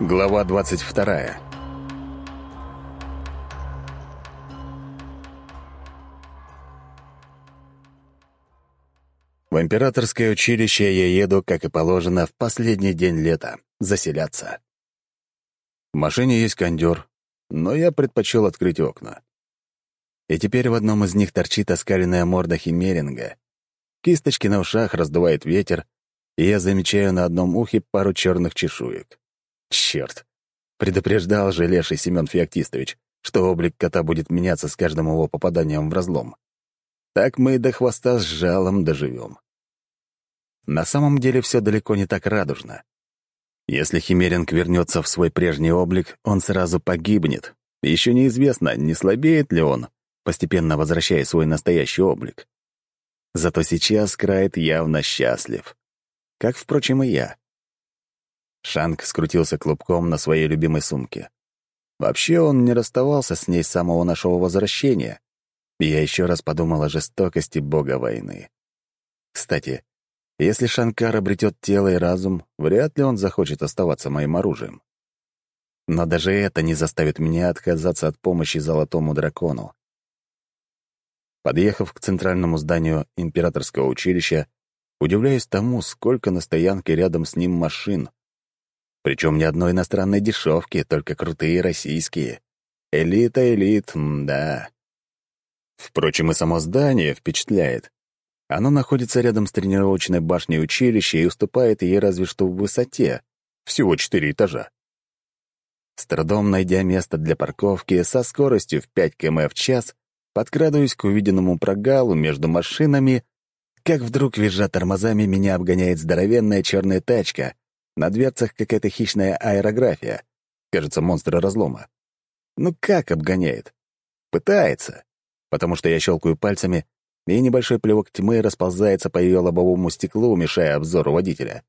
Глава 22 В императорское училище я еду, как и положено, в последний день лета, заселяться. В машине есть кондер, но я предпочел открыть окна. И теперь в одном из них торчит оскаленная морда химеринга. Кисточки на ушах раздувает ветер, и я замечаю на одном ухе пару черных чешуек. Черт! Предупреждал же леший Семен Феоктистович, что облик кота будет меняться с каждым его попаданием в разлом. Так мы до хвоста с жалом доживем. На самом деле все далеко не так радужно. Если Химеринг вернется в свой прежний облик, он сразу погибнет. Еще неизвестно, не слабеет ли он, постепенно возвращая свой настоящий облик. Зато сейчас Крайт явно счастлив. Как, впрочем, и я. Шанг скрутился клубком на своей любимой сумке. Вообще он не расставался с ней с самого нашего возвращения. И я еще раз подумал о жестокости бога войны. Кстати, если Шанкар обретет тело и разум, вряд ли он захочет оставаться моим оружием. Но даже это не заставит меня отказаться от помощи золотому дракону. Подъехав к центральному зданию императорского училища, удивляюсь тому, сколько на стоянке рядом с ним машин. Причем ни одной иностранной дешевки, только крутые российские. Элита, элит, да. Впрочем, и само здание впечатляет. Оно находится рядом с тренировочной башней училища и уступает ей разве что в высоте. Всего четыре этажа. С трудом найдя место для парковки со скоростью в 5 км в час, подкрадываюсь к увиденному прогалу между машинами, как вдруг, визжа тормозами, меня обгоняет здоровенная черная тачка. На дверцах какая-то хищная аэрография. Кажется, монстр разлома. Ну как обгоняет? Пытается. Потому что я щелкаю пальцами, и небольшой плевок тьмы расползается по ее лобовому стеклу, мешая обзору водителя.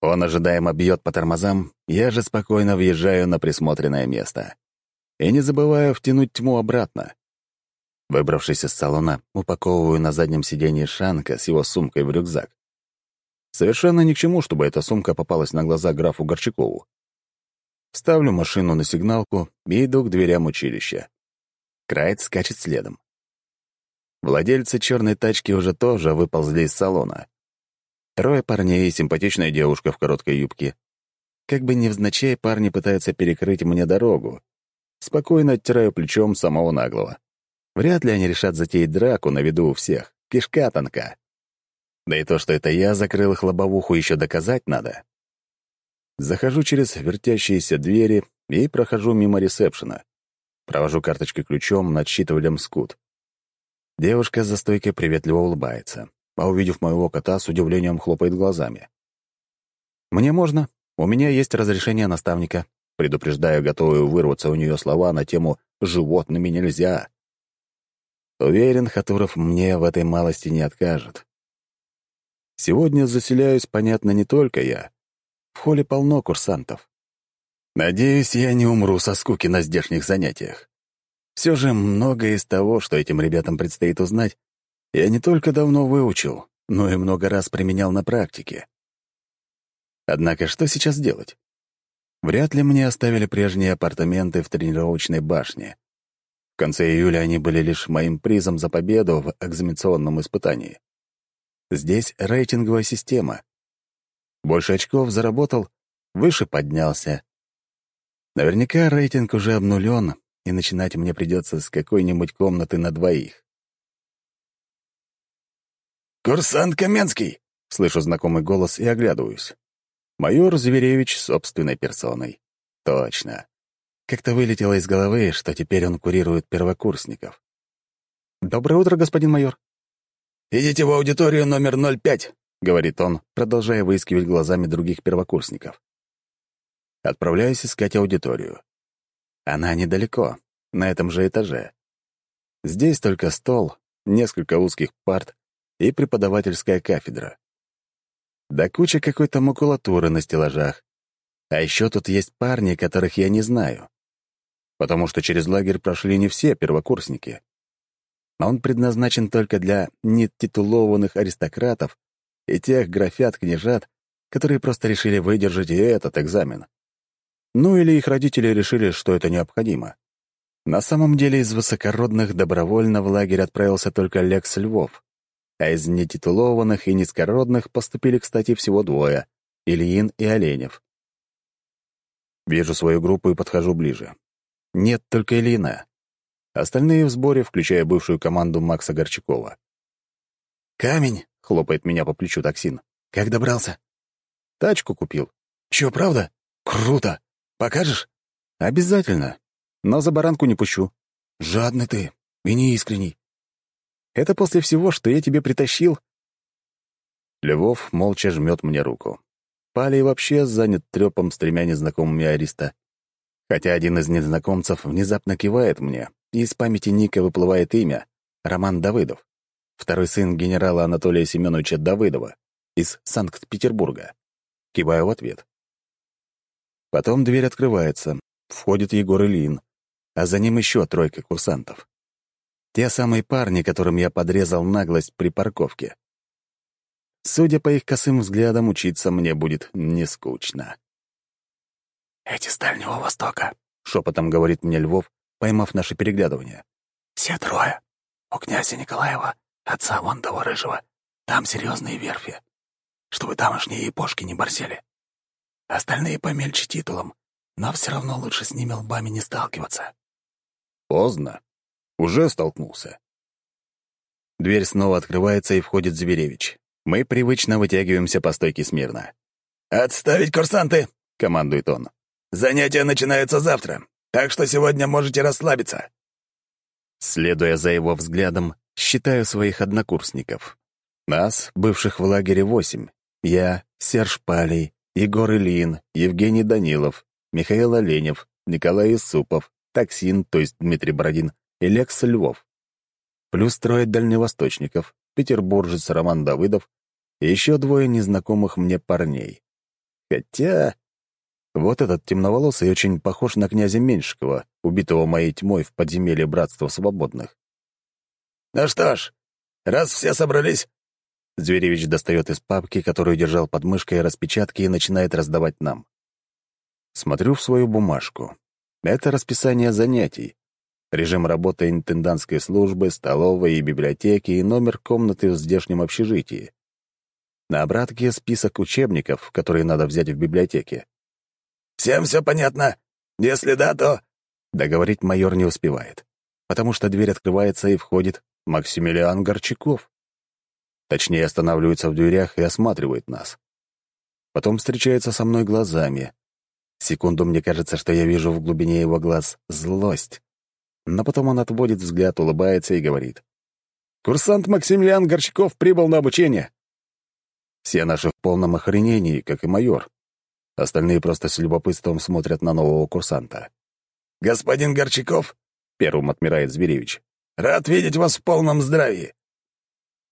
Он ожидаемо бьет по тормозам, я же спокойно въезжаю на присмотренное место. И не забываю втянуть тьму обратно. Выбравшись из салона, упаковываю на заднем сиденье Шанка с его сумкой в рюкзак. Совершенно ни к чему, чтобы эта сумка попалась на глаза графу Горчакову. Ставлю машину на сигналку и иду к дверям училища. Крайт скачет следом. Владельцы черной тачки уже тоже выползли из салона. Трое парней и симпатичная девушка в короткой юбке. Как бы невзначай, парни пытаются перекрыть мне дорогу. Спокойно оттираю плечом самого наглого. Вряд ли они решат затеять драку на виду у всех. Кишка тонка. Да и то, что это я закрыл их лобовуху, еще доказать надо. Захожу через вертящиеся двери и прохожу мимо ресепшена. Провожу карточкой ключом над считыванием скут. Девушка за стойкой приветливо улыбается, а увидев моего кота, с удивлением хлопает глазами. «Мне можно. У меня есть разрешение наставника», предупреждаю, готовую вырваться у нее слова на тему «животными нельзя». Уверен, Хатуров мне в этой малости не откажет. Сегодня заселяюсь, понятно, не только я. В холле полно курсантов. Надеюсь, я не умру со скуки на здешних занятиях. Все же многое из того, что этим ребятам предстоит узнать, я не только давно выучил, но и много раз применял на практике. Однако что сейчас делать? Вряд ли мне оставили прежние апартаменты в тренировочной башне. В конце июля они были лишь моим призом за победу в экзаменационном испытании. Здесь рейтинговая система. Больше очков заработал, выше поднялся. Наверняка рейтинг уже обнулен, и начинать мне придется с какой-нибудь комнаты на двоих. «Курсант Каменский!» — слышу знакомый голос и оглядываюсь. Майор Зверевич собственной персоной. Точно. Как-то вылетело из головы, что теперь он курирует первокурсников. «Доброе утро, господин майор». «Идите в аудиторию номер 05», — говорит он, продолжая выискивать глазами других первокурсников. Отправляюсь искать аудиторию. Она недалеко, на этом же этаже. Здесь только стол, несколько узких парт и преподавательская кафедра. Да куча какой-то макулатуры на стеллажах. А еще тут есть парни, которых я не знаю. Потому что через лагерь прошли не все первокурсники. Он предназначен только для нетитулованных аристократов и тех графят-княжат, которые просто решили выдержать и этот экзамен. Ну или их родители решили, что это необходимо. На самом деле из высокородных добровольно в лагерь отправился только Лекс Львов, а из нетитулованных и низкородных поступили, кстати, всего двое — Ильин и Оленев. Вижу свою группу и подхожу ближе. Нет только Ильина. Остальные в сборе, включая бывшую команду Макса Горчакова. «Камень!» — хлопает меня по плечу токсин. «Как добрался?» «Тачку купил». «Чё, правда? Круто! Покажешь?» «Обязательно но за баранку не пущу». «Жадный ты и неискренний». «Это после всего, что я тебе притащил?» Львов молча жмет мне руку. Палей вообще занят трёпом с тремя незнакомыми Ариста. Хотя один из незнакомцев внезапно кивает мне, из памяти Ника выплывает имя — Роман Давыдов, второй сын генерала Анатолия Семеновича Давыдова из Санкт-Петербурга. Киваю в ответ. Потом дверь открывается, входит Егор Ильин, а за ним еще тройка курсантов. Те самые парни, которым я подрезал наглость при парковке. Судя по их косым взглядам, учиться мне будет не скучно. «Эти с Дальнего Востока», — шепотом говорит мне Львов, поймав наше переглядывание. «Все трое. У князя Николаева, отца вон того рыжего. Там серьезные верфи. Чтобы тамошние япошки не борзели. Остальные помельче титулом, но все равно лучше с ними лбами не сталкиваться. Поздно. Уже столкнулся. Дверь снова открывается, и входит Зверевич. Мы привычно вытягиваемся по стойке смирно. «Отставить курсанты!» — командует он. «Занятия начинаются завтра, так что сегодня можете расслабиться». Следуя за его взглядом, считаю своих однокурсников. Нас, бывших в лагере, восемь. Я, Серж Палей, Егор Ильин, Евгений Данилов, Михаил Оленев, Николай Исупов, Таксин, то есть Дмитрий Бородин, и Лекс Львов. Плюс трое дальневосточников, петербуржец Роман Давыдов и еще двое незнакомых мне парней. Хотя... Вот этот темноволосый очень похож на князя Меньшикова, убитого моей тьмой в подземелье Братства Свободных. «Ну что ж, раз все собрались...» Зверевич достает из папки, которую держал под мышкой, распечатки и начинает раздавать нам. Смотрю в свою бумажку. Это расписание занятий. Режим работы интендантской службы, столовой и библиотеки и номер комнаты в здешнем общежитии. На обратке список учебников, которые надо взять в библиотеке. «Всем все понятно? Если да, то...» Договорить майор не успевает, потому что дверь открывается и входит Максимилиан Горчаков. Точнее, останавливается в дверях и осматривает нас. Потом встречается со мной глазами, Секунду мне кажется, что я вижу в глубине его глаз злость. Но потом он отводит взгляд, улыбается и говорит. «Курсант Максимилиан Горчаков прибыл на обучение». Все наши в полном охренении, как и майор. Остальные просто с любопытством смотрят на нового курсанта. «Господин Горчаков?» — первым отмирает Зверевич. «Рад видеть вас в полном здравии».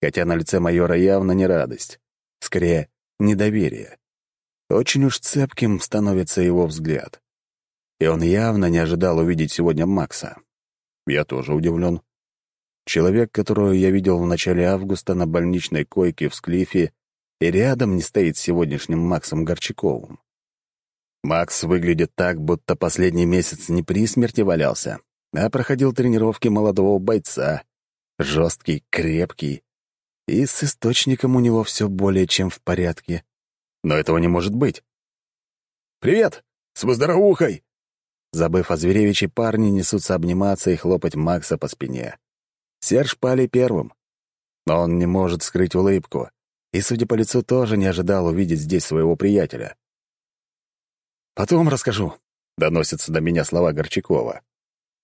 Хотя на лице майора явно не радость. Скорее, недоверие. Очень уж цепким становится его взгляд. И он явно не ожидал увидеть сегодня Макса. Я тоже удивлен. Человек, которого я видел в начале августа на больничной койке в Склифе, и рядом не стоит с сегодняшним Максом Горчаковым. Макс выглядит так, будто последний месяц не при смерти валялся, а проходил тренировки молодого бойца. Жесткий, крепкий. И с источником у него все более чем в порядке. Но этого не может быть. «Привет! С воздоровухой!» Забыв о Зверевиче, парни несутся обниматься и хлопать Макса по спине. Серж пали первым. Но он не может скрыть улыбку, и, судя по лицу, тоже не ожидал увидеть здесь своего приятеля. «Потом расскажу», — доносятся до меня слова Горчакова.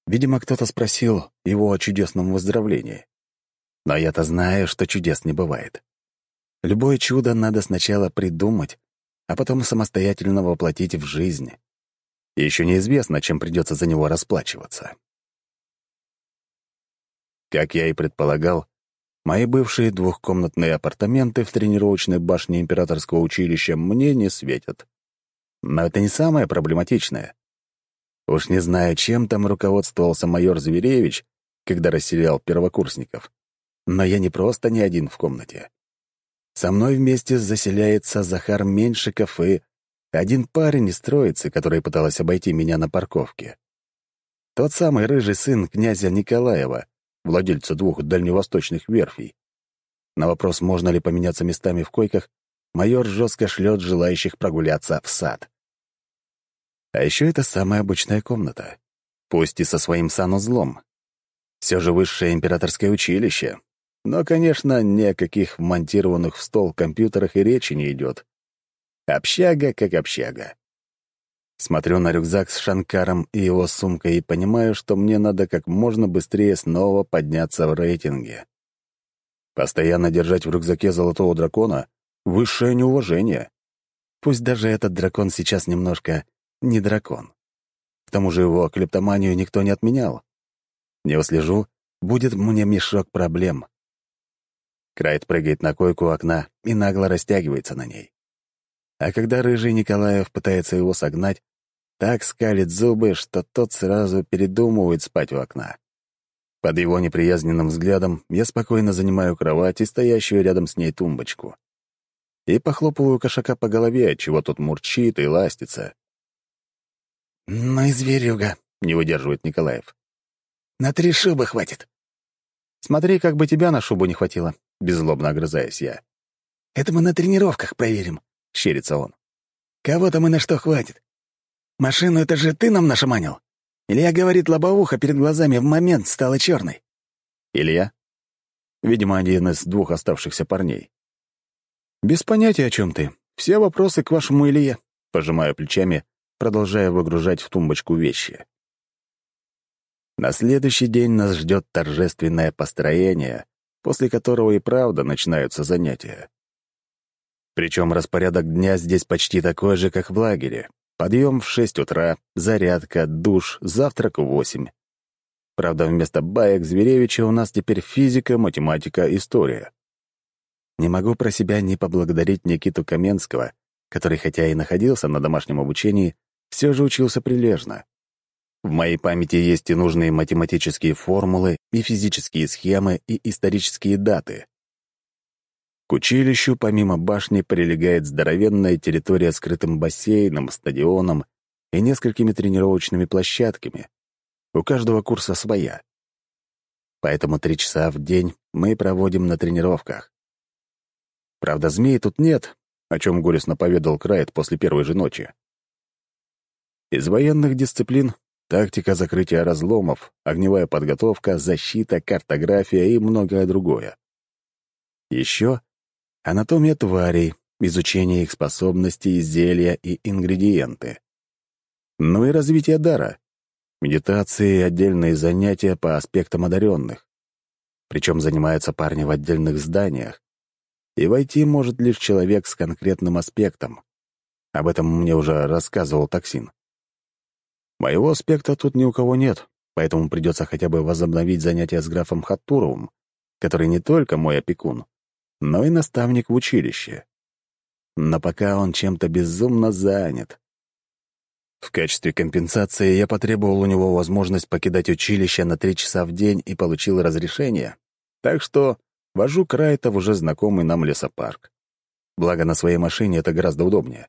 Видимо, кто-то спросил его о чудесном выздоровлении. Но я-то знаю, что чудес не бывает. Любое чудо надо сначала придумать, а потом самостоятельно воплотить в жизнь. И еще неизвестно, чем придется за него расплачиваться. Как я и предполагал, мои бывшие двухкомнатные апартаменты в тренировочной башне императорского училища мне не светят. Но это не самое проблематичное. Уж не знаю, чем там руководствовался майор Зверевич, когда расселял первокурсников. Но я не просто не один в комнате. Со мной вместе заселяется Захар Меньшиков и один парень из троицы, который пыталась обойти меня на парковке. Тот самый рыжий сын князя Николаева, владельца двух дальневосточных верфей. На вопрос, можно ли поменяться местами в койках, майор жестко шлет желающих прогуляться в сад. А еще это самая обычная комната. Пусть и со своим санузлом. Все же высшее императорское училище. Но, конечно, ни о каких монтированных в стол компьютерах и речи не идет. Общага как общага. Смотрю на рюкзак с Шанкаром и его сумкой и понимаю, что мне надо как можно быстрее снова подняться в рейтинге. Постоянно держать в рюкзаке золотого дракона — высшее неуважение. Пусть даже этот дракон сейчас немножко не дракон. К тому же его клептоманию никто не отменял. Не услежу, будет мне мешок проблем. Крайт прыгает на койку окна и нагло растягивается на ней. А когда рыжий Николаев пытается его согнать, так скалит зубы, что тот сразу передумывает спать у окна. Под его неприязненным взглядом я спокойно занимаю кровать и стоящую рядом с ней тумбочку. И похлопываю кошака по голове, чего тот мурчит и ластится. «Ну и зверюга», — не выдерживает Николаев. «На три шубы хватит». «Смотри, как бы тебя на шубу не хватило», — беззлобно огрызаюсь я. «Это мы на тренировках проверим», — щерится он. «Кого-то мы на что хватит. Машину это же ты нам нашаманил? Илья говорит, лобовуха перед глазами в момент стала черной. Илья? Видимо, один из двух оставшихся парней. «Без понятия, о чем ты. Все вопросы к вашему Илье», — пожимаю плечами, продолжая выгружать в тумбочку вещи. На следующий день нас ждет торжественное построение, после которого и правда начинаются занятия. Причем распорядок дня здесь почти такой же, как в лагере. Подъем в шесть утра, зарядка, душ, завтрак в восемь. Правда, вместо баек Зверевича у нас теперь физика, математика, история. Не могу про себя не поблагодарить Никиту Каменского, который, хотя и находился на домашнем обучении, все же учился прилежно. В моей памяти есть и нужные математические формулы, и физические схемы, и исторические даты. К училищу, помимо башни, прилегает здоровенная территория с скрытым бассейном, стадионом и несколькими тренировочными площадками. У каждого курса своя. Поэтому три часа в день мы проводим на тренировках. Правда, змей тут нет, о чем горестно поведал Крайт после первой же ночи. Из военных дисциплин — тактика закрытия разломов, огневая подготовка, защита, картография и многое другое. Еще Анатомия тварей, изучение их способностей, зелья и ингредиенты. Ну и развитие дара. Медитации и отдельные занятия по аспектам одаренных. Причем занимаются парни в отдельных зданиях. И войти может лишь человек с конкретным аспектом. Об этом мне уже рассказывал токсин. Моего аспекта тут ни у кого нет, поэтому придется хотя бы возобновить занятия с графом Хаттуровым, который не только мой опекун, но и наставник в училище. Но пока он чем-то безумно занят. В качестве компенсации я потребовал у него возможность покидать училище на три часа в день и получил разрешение, так что вожу Крайта в уже знакомый нам лесопарк. Благо, на своей машине это гораздо удобнее.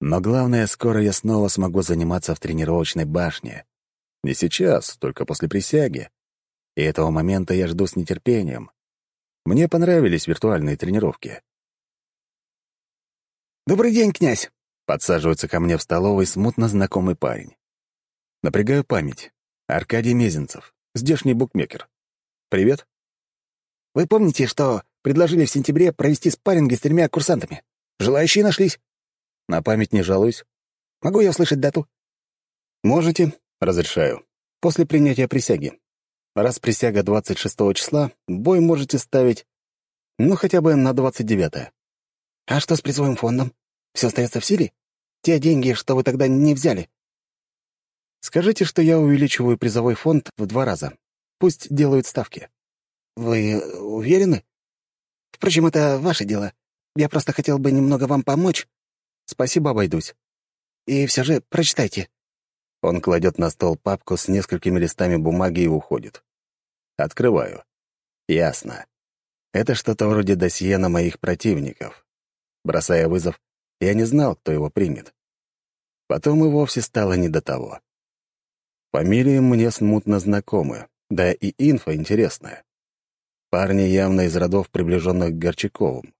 Но главное, скоро я снова смогу заниматься в тренировочной башне. Не сейчас, только после присяги. И этого момента я жду с нетерпением. Мне понравились виртуальные тренировки. «Добрый день, князь!» — подсаживается ко мне в столовой смутно знакомый парень. Напрягаю память. Аркадий Мезенцев, здешний букмекер. «Привет». «Вы помните, что предложили в сентябре провести спарринги с тремя курсантами? Желающие нашлись?» «На память не жалуюсь». «Могу я услышать дату?» «Можете», — разрешаю. «После принятия присяги. Раз присяга 26 числа, бой можете ставить, ну, хотя бы на 29 А что с призовым фондом? Все остается в силе? Те деньги, что вы тогда не взяли? Скажите, что я увеличиваю призовой фонд в два раза. Пусть делают ставки. Вы уверены? Впрочем, это ваше дело. Я просто хотел бы немного вам помочь. Спасибо, обойдусь. И все же прочитайте. Он кладет на стол папку с несколькими листами бумаги и уходит. Открываю. Ясно. Это что-то вроде досье на моих противников. Бросая вызов, я не знал, кто его примет. Потом и вовсе стало не до того. Фамилии мне смутно знакомы, да и инфа интересная. Парни явно из родов, приближенных к Горчаковым.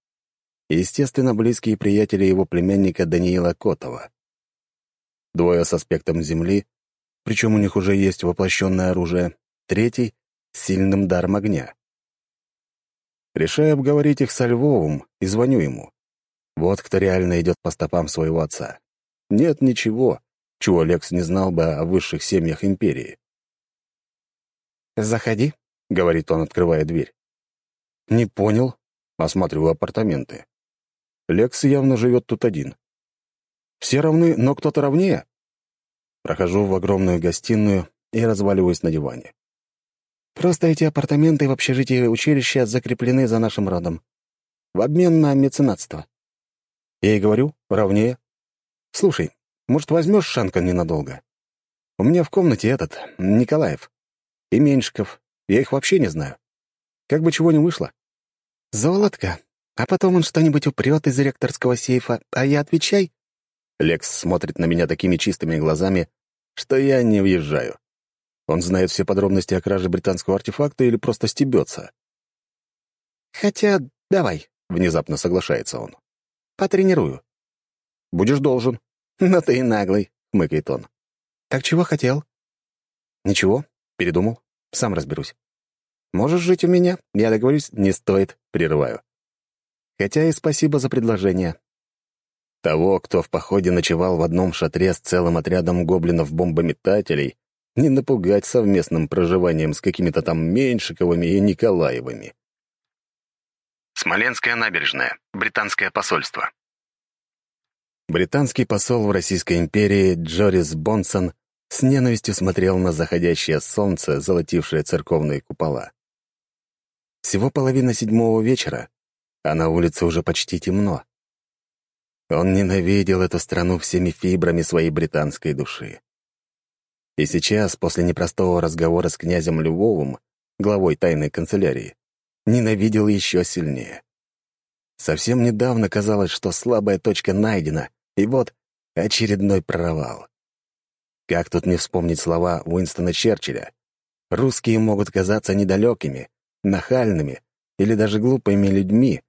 Естественно, близкие приятели его племянника Даниила Котова. Двое с аспектом Земли, причем у них уже есть воплощенное оружие, третий — с сильным даром огня. Решаю обговорить их со Львовым и звоню ему. Вот кто реально идет по стопам своего отца. Нет ничего, чего Лекс не знал бы о высших семьях империи. «Заходи», — говорит он, открывая дверь. «Не понял». Осматриваю апартаменты. Лекс явно живет тут один. Все равны, но кто-то равнее. Прохожу в огромную гостиную и разваливаюсь на диване. Просто эти апартаменты в общежитии училища закреплены за нашим родом. В обмен на меценатство. Я и говорю, равнее. Слушай, может, возьмешь Шанка ненадолго? У меня в комнате этот, Николаев. И Меньшиков. Я их вообще не знаю. Как бы чего не вышло. Золотко. А потом он что-нибудь упрет из ректорского сейфа, а я отвечай. Лекс смотрит на меня такими чистыми глазами, что я не въезжаю. Он знает все подробности о краже британского артефакта или просто стебется? «Хотя давай», — внезапно соглашается он. «Потренирую». «Будешь должен». «Но ты и наглый», — хмыкает он. «Так чего хотел?» «Ничего, передумал. Сам разберусь. Можешь жить у меня, я договорюсь, не стоит, прерываю. Хотя и спасибо за предложение. Того, кто в походе ночевал в одном шатре с целым отрядом гоблинов-бомбометателей, не напугать совместным проживанием с какими-то там Меньшиковыми и Николаевыми. Смоленская набережная, британское посольство. Британский посол в Российской империи Джорис Бонсон с ненавистью смотрел на заходящее солнце, золотившее церковные купола. Всего половина седьмого вечера, а на улице уже почти темно. Он ненавидел эту страну всеми фибрами своей британской души. И сейчас, после непростого разговора с князем Львовым, главой тайной канцелярии, ненавидел еще сильнее. Совсем недавно казалось, что слабая точка найдена, и вот очередной провал. Как тут не вспомнить слова Уинстона Черчилля? Русские могут казаться недалекими, нахальными или даже глупыми людьми,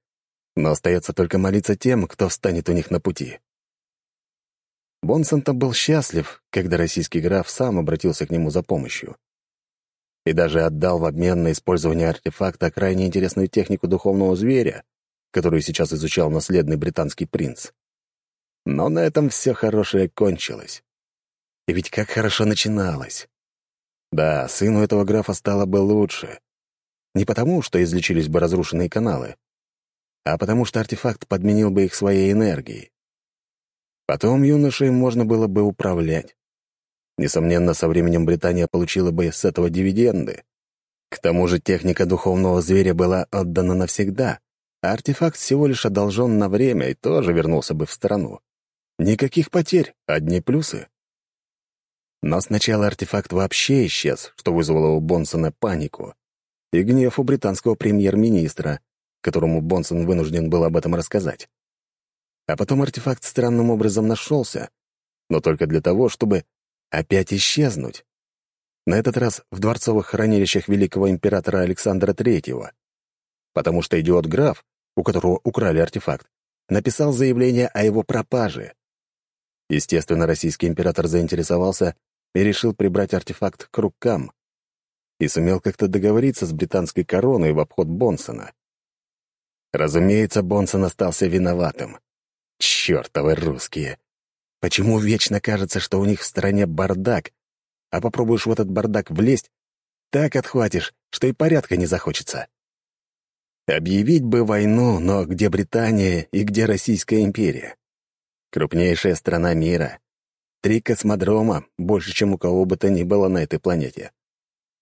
но остается только молиться тем, кто встанет у них на пути. Бонсон-то был счастлив, когда российский граф сам обратился к нему за помощью. И даже отдал в обмен на использование артефакта крайне интересную технику духовного зверя, которую сейчас изучал наследный британский принц. Но на этом все хорошее кончилось. И ведь как хорошо начиналось. Да, сыну этого графа стало бы лучше. Не потому, что излечились бы разрушенные каналы, а потому что артефакт подменил бы их своей энергией. Потом юношей можно было бы управлять. Несомненно, со временем Британия получила бы с этого дивиденды. К тому же техника духовного зверя была отдана навсегда, а артефакт всего лишь одолжен на время и тоже вернулся бы в страну. Никаких потерь, одни плюсы. Но сначала артефакт вообще исчез, что вызвало у Бонсона панику и гнев у британского премьер-министра, которому Бонсон вынужден был об этом рассказать. А потом артефакт странным образом нашелся, но только для того, чтобы опять исчезнуть. На этот раз в дворцовых хранилищах великого императора Александра Третьего. Потому что идиот-граф, у которого украли артефакт, написал заявление о его пропаже. Естественно, российский император заинтересовался и решил прибрать артефакт к рукам. И сумел как-то договориться с британской короной в обход Бонсона. Разумеется, Бонсон остался виноватым. Чёртовы русские! Почему вечно кажется, что у них в стране бардак, а попробуешь в этот бардак влезть, так отхватишь, что и порядка не захочется? Объявить бы войну, но где Британия и где Российская империя? Крупнейшая страна мира. Три космодрома, больше, чем у кого бы то ни было на этой планете.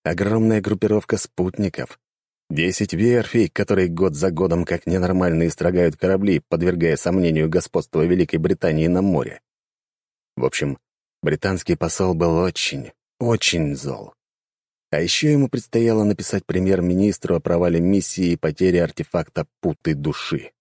Огромная группировка спутников. Десять верфей, которые год за годом как ненормальные строгают корабли, подвергая сомнению господства Великой Британии на море. В общем, британский посол был очень, очень зол. А еще ему предстояло написать премьер-министру о провале миссии и потере артефакта путы души.